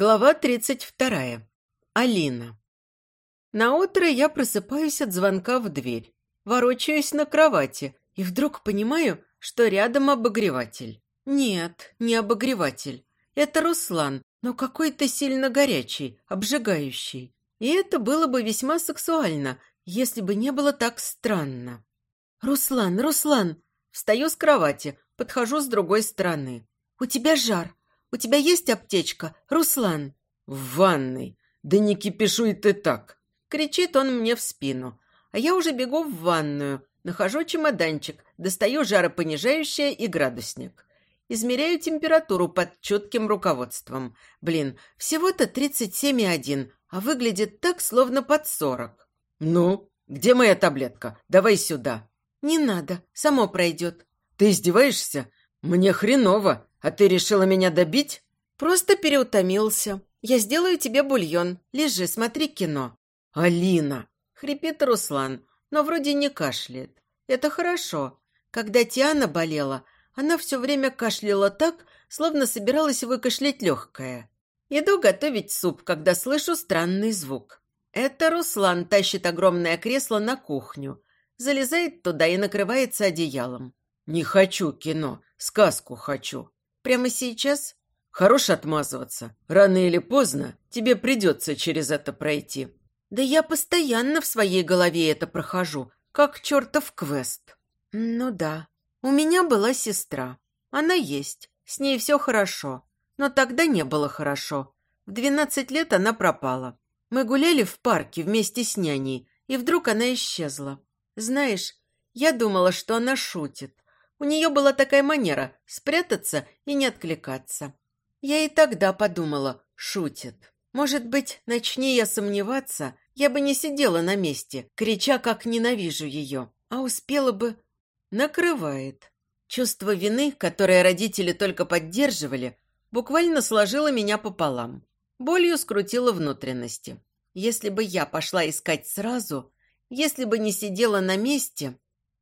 Глава 32. Алина. На утро я просыпаюсь от звонка в дверь, ворочаюсь на кровати и вдруг понимаю, что рядом обогреватель. Нет, не обогреватель. Это Руслан, но какой-то сильно горячий, обжигающий. И это было бы весьма сексуально, если бы не было так странно. «Руслан, Руслан!» Встаю с кровати, подхожу с другой стороны. «У тебя жар. У тебя есть аптечка, Руслан?» «В ванной. Да не кипишуй ты так!» Кричит он мне в спину. А я уже бегу в ванную, нахожу чемоданчик, достаю жаропонижающее и градусник. Измеряю температуру под чутким руководством. Блин, всего-то 37,1, а выглядит так, словно под 40. «Ну, где моя таблетка? Давай сюда». «Не надо, само пройдет». «Ты издеваешься? Мне хреново. А ты решила меня добить?» «Просто переутомился. Я сделаю тебе бульон. Лежи, смотри кино». «Алина!» — хрипит Руслан, но вроде не кашляет. Это хорошо. Когда Тиана болела, она все время кашляла так, словно собиралась выкашлять легкое. Иду готовить суп, когда слышу странный звук. Это Руслан тащит огромное кресло на кухню, залезает туда и накрывается одеялом. «Не хочу кино, сказку хочу». Прямо сейчас? Хорош отмазываться. Рано или поздно тебе придется через это пройти. Да я постоянно в своей голове это прохожу, как чертов квест. Ну да, у меня была сестра. Она есть, с ней все хорошо. Но тогда не было хорошо. В двенадцать лет она пропала. Мы гуляли в парке вместе с няней, и вдруг она исчезла. Знаешь, я думала, что она шутит, у нее была такая манера – спрятаться и не откликаться. Я и тогда подумала, шутит. Может быть, начни я сомневаться, я бы не сидела на месте, крича, как ненавижу ее, а успела бы... Накрывает. Чувство вины, которое родители только поддерживали, буквально сложило меня пополам. Болью скрутило внутренности. Если бы я пошла искать сразу, если бы не сидела на месте...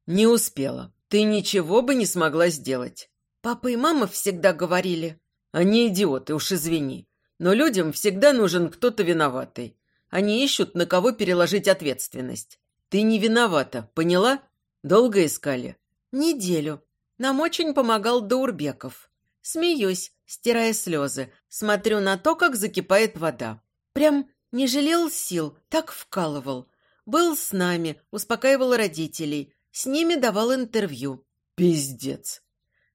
Не успела. Ты ничего бы не смогла сделать. Папа и мама всегда говорили. Они идиоты, уж извини. Но людям всегда нужен кто-то виноватый. Они ищут, на кого переложить ответственность. Ты не виновата, поняла? Долго искали? Неделю. Нам очень помогал Даурбеков. Смеюсь, стирая слезы. Смотрю на то, как закипает вода. Прям не жалел сил, так вкалывал. Был с нами, успокаивал родителей, с ними давал интервью. Пиздец.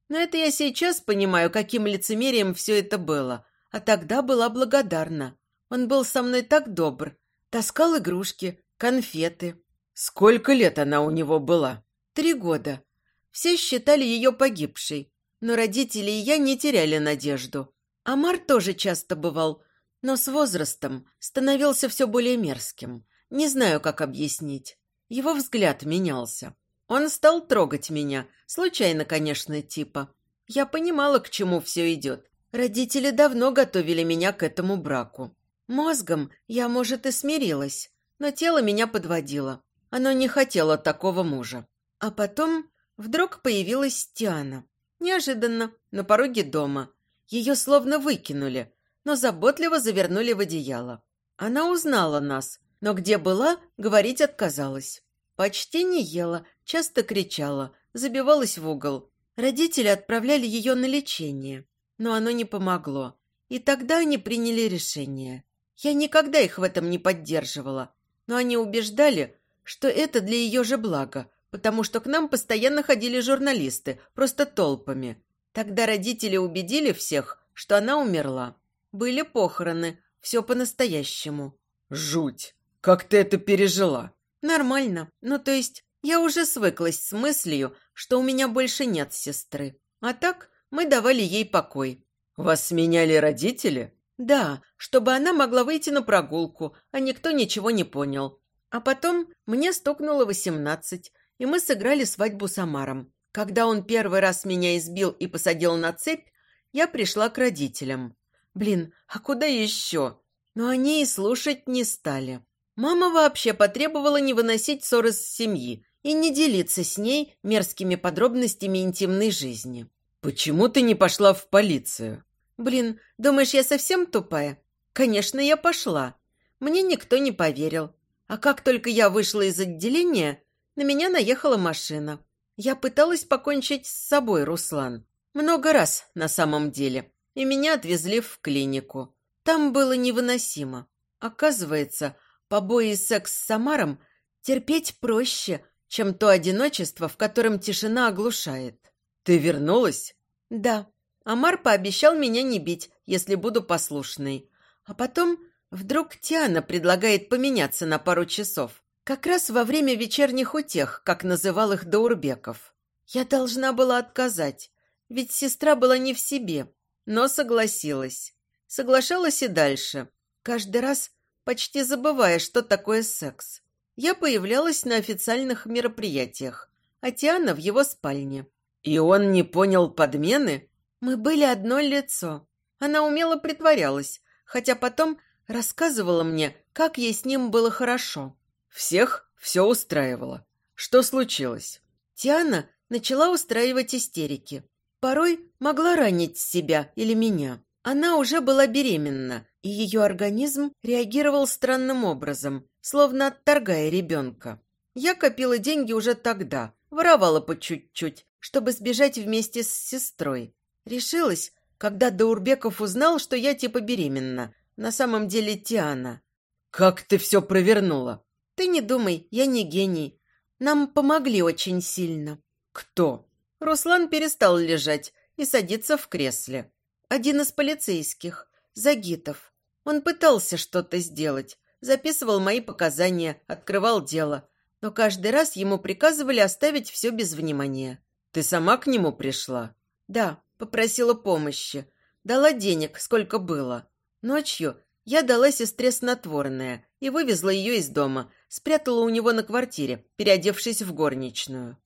Но это я сейчас понимаю, каким лицемерием все это было. А тогда была благодарна. Он был со мной так добр. Таскал игрушки, конфеты. Сколько лет она у него была? Три года. Все считали ее погибшей. Но родители и я не теряли надежду. Амар тоже часто бывал, но с возрастом становился все более мерзким. Не знаю, как объяснить. Его взгляд менялся. Он стал трогать меня, случайно, конечно, типа. Я понимала, к чему все идет. Родители давно готовили меня к этому браку. Мозгом я, может, и смирилась, но тело меня подводило. Оно не хотело такого мужа. А потом вдруг появилась Тиана. Неожиданно, на пороге дома. Ее словно выкинули, но заботливо завернули в одеяло. Она узнала нас, но где была, говорить отказалась. Почти не ела, часто кричала, забивалась в угол. Родители отправляли ее на лечение, но оно не помогло. И тогда они приняли решение. Я никогда их в этом не поддерживала, но они убеждали, что это для ее же блага, потому что к нам постоянно ходили журналисты, просто толпами. Тогда родители убедили всех, что она умерла. Были похороны, все по-настоящему. «Жуть! Как ты это пережила?» «Нормально. Ну, то есть, я уже свыклась с мыслью, что у меня больше нет сестры. А так мы давали ей покой». «Вас сменяли родители?» «Да, чтобы она могла выйти на прогулку, а никто ничего не понял. А потом мне стукнуло восемнадцать, и мы сыграли свадьбу с Амаром. Когда он первый раз меня избил и посадил на цепь, я пришла к родителям. Блин, а куда еще? Но они и слушать не стали. Мама вообще потребовала не выносить ссоры с семьи и не делиться с ней мерзкими подробностями интимной жизни. «Почему ты не пошла в полицию?» «Блин, думаешь, я совсем тупая? Конечно, я пошла. Мне никто не поверил. А как только я вышла из отделения, на меня наехала машина. Я пыталась покончить с собой, Руслан. Много раз, на самом деле. И меня отвезли в клинику. Там было невыносимо. Оказывается, побои и секс с Самаром терпеть проще, чем то одиночество, в котором тишина оглушает. «Ты вернулась?» «Да. Амар пообещал меня не бить, если буду послушной. А потом вдруг Тиана предлагает поменяться на пару часов. Как раз во время вечерних утех, как называл их Даурбеков. Я должна была отказать, ведь сестра была не в себе, но согласилась. Соглашалась и дальше, каждый раз почти забывая, что такое секс. Я появлялась на официальных мероприятиях, а Тиана в его спальне. И он не понял подмены? Мы были одно лицо. Она умело притворялась, хотя потом рассказывала мне, как ей с ним было хорошо. Всех все устраивало. Что случилось? Тиана начала устраивать истерики. Порой могла ранить себя или меня. Она уже была беременна, и ее организм реагировал странным образом, словно отторгая ребенка. Я копила деньги уже тогда, воровала по чуть-чуть, чтобы сбежать вместе с сестрой. Решилась, когда Даурбеков узнал, что я типа беременна. На самом деле Тиана. «Как ты все провернула?» «Ты не думай, я не гений. Нам помогли очень сильно». «Кто?» Руслан перестал лежать и садиться в кресле. Один из полицейских, Загитов. Он пытался что-то сделать, записывал мои показания, открывал дело, но каждый раз ему приказывали оставить все без внимания. «Ты сама к нему пришла?» «Да, попросила помощи. Дала денег, сколько было. Ночью я дала сестре снотворное и вывезла ее из дома, спрятала у него на квартире, переодевшись в горничную.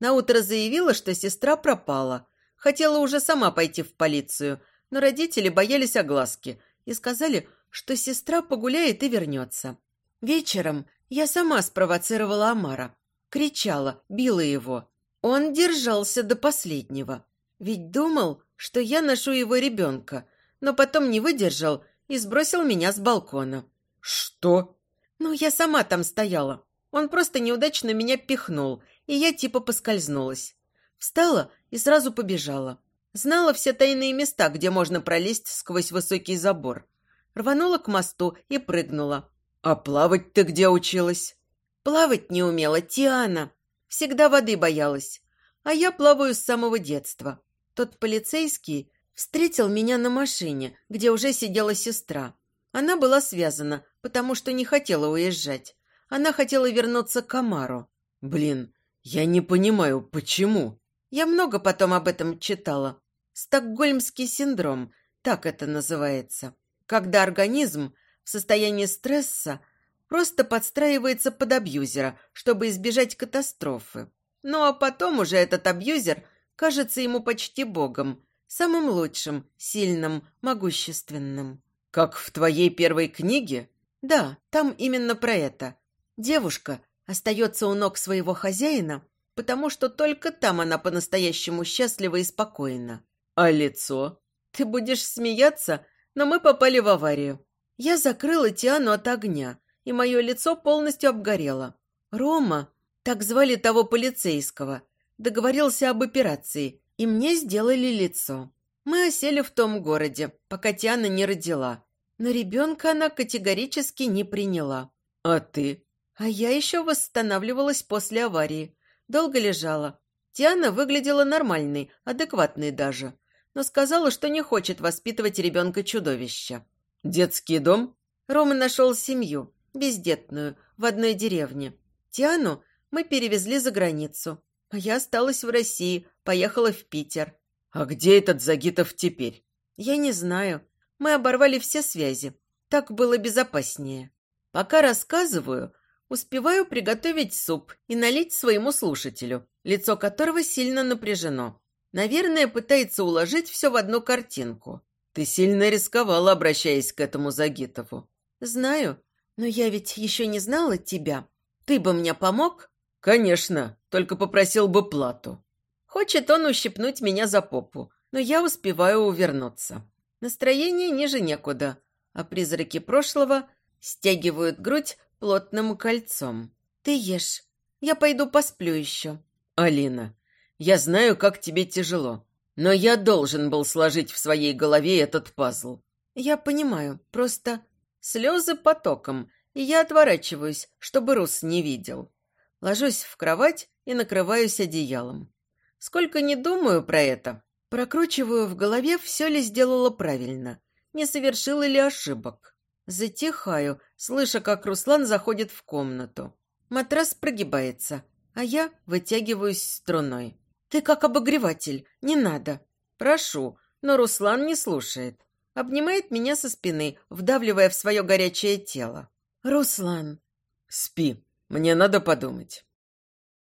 Наутро заявила, что сестра пропала. Хотела уже сама пойти в полицию, но родители боялись огласки и сказали, что сестра погуляет и вернется. Вечером я сама спровоцировала Амара. Кричала, била его. Он держался до последнего. Ведь думал, что я ношу его ребенка, но потом не выдержал и сбросил меня с балкона. «Что?» «Ну, я сама там стояла. Он просто неудачно меня пихнул, и я типа поскользнулась. Встала и сразу побежала. Знала все тайные места, где можно пролезть сквозь высокий забор. Рванула к мосту и прыгнула. «А плавать ты где училась?» «Плавать не умела, Тиана. Всегда воды боялась. А я плаваю с самого детства. Тот полицейский встретил меня на машине, где уже сидела сестра. Она была связана, потому что не хотела уезжать. Она хотела вернуться к Амару. Блин, я не понимаю, почему? Я много потом об этом читала. Стокгольмский синдром, так это называется. Когда организм в состоянии стресса просто подстраивается под абьюзера, чтобы избежать катастрофы. Ну а потом уже этот абьюзер – кажется ему почти богом, самым лучшим, сильным, могущественным. Как в твоей первой книге? Да, там именно про это. Девушка остается у ног своего хозяина, потому что только там она по-настоящему счастлива и спокойна. А лицо? Ты будешь смеяться, но мы попали в аварию. Я закрыла Тиану от огня, и мое лицо полностью обгорело. Рома, так звали того полицейского – договорился об операции, и мне сделали лицо. Мы осели в том городе, пока Тиана не родила. Но ребенка она категорически не приняла. А ты? А я еще восстанавливалась после аварии. Долго лежала. Тиана выглядела нормальной, адекватной даже. Но сказала, что не хочет воспитывать ребенка-чудовища. Детский дом? Рома нашел семью, бездетную, в одной деревне. Тиану мы перевезли за границу. А я осталась в России, поехала в Питер. А где этот Загитов теперь? Я не знаю. Мы оборвали все связи. Так было безопаснее. Пока рассказываю, успеваю приготовить суп и налить своему слушателю, лицо которого сильно напряжено. Наверное, пытается уложить все в одну картинку. Ты сильно рисковала, обращаясь к этому Загитову. Знаю, но я ведь еще не знала тебя. Ты бы мне помог? Конечно, только попросил бы плату. Хочет он ущипнуть меня за попу, но я успеваю увернуться. Настроение ниже некуда. а призраки прошлого стягивают грудь плотным кольцом. «Ты ешь. Я пойду посплю еще». «Алина, я знаю, как тебе тяжело, но я должен был сложить в своей голове этот пазл». «Я понимаю, просто слезы потоком, и я отворачиваюсь, чтобы Рус не видел. Ложусь в кровать и накрываюсь одеялом. Сколько не думаю про это, прокручиваю в голове, все ли сделала правильно, не совершила ли ошибок. Затихаю, слыша, как Руслан заходит в комнату. Матрас прогибается, а я вытягиваюсь струной. «Ты как обогреватель, не надо». «Прошу», но Руслан не слушает. Обнимает меня со спины, вдавливая в свое горячее тело. «Руслан!» «Спи, мне надо подумать».